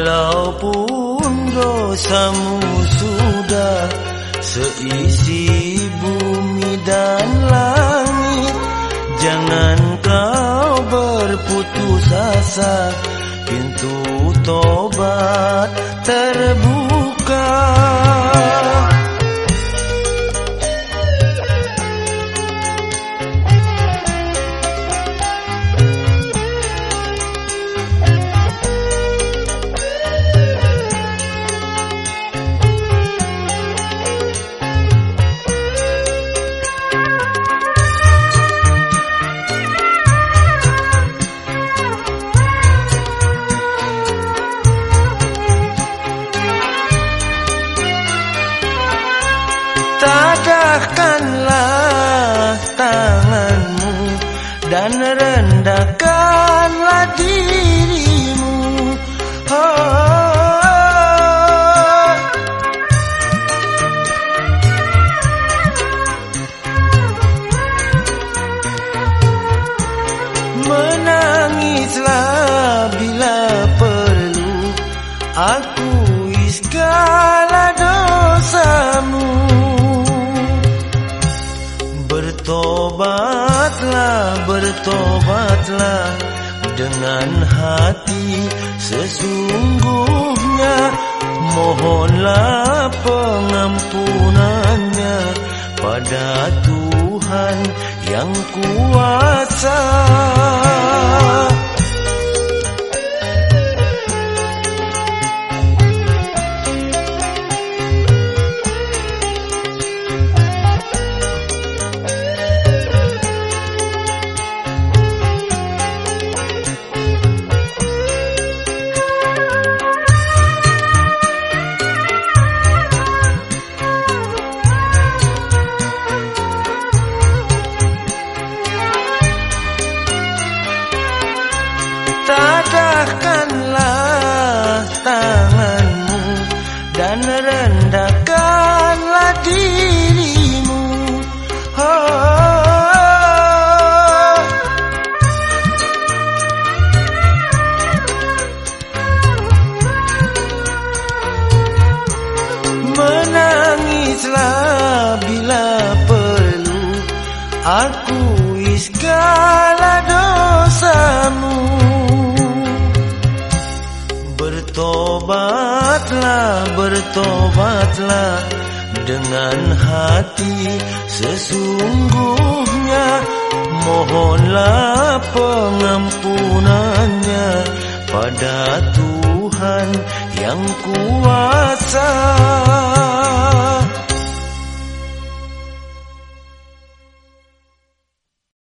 Walaupun dosamu sudah seisi bumi dan langit Jangan kau berputus asa. Pintu tobat terbuka Tadahkanlah tanganmu dan rendahkanlah Bertobatlah, bertobatlah Dengan hati. Sesungguhnya Mohonlah pengampunannya Pada Tuhan yang kuasa tanganmu dan rendahkanlah dirimu. Oh, menangislah bila perlu akui Bertobatlah, dengan hati. Sesungguhnya Mohonlah pengampunannya pada Tuhan yang kuasa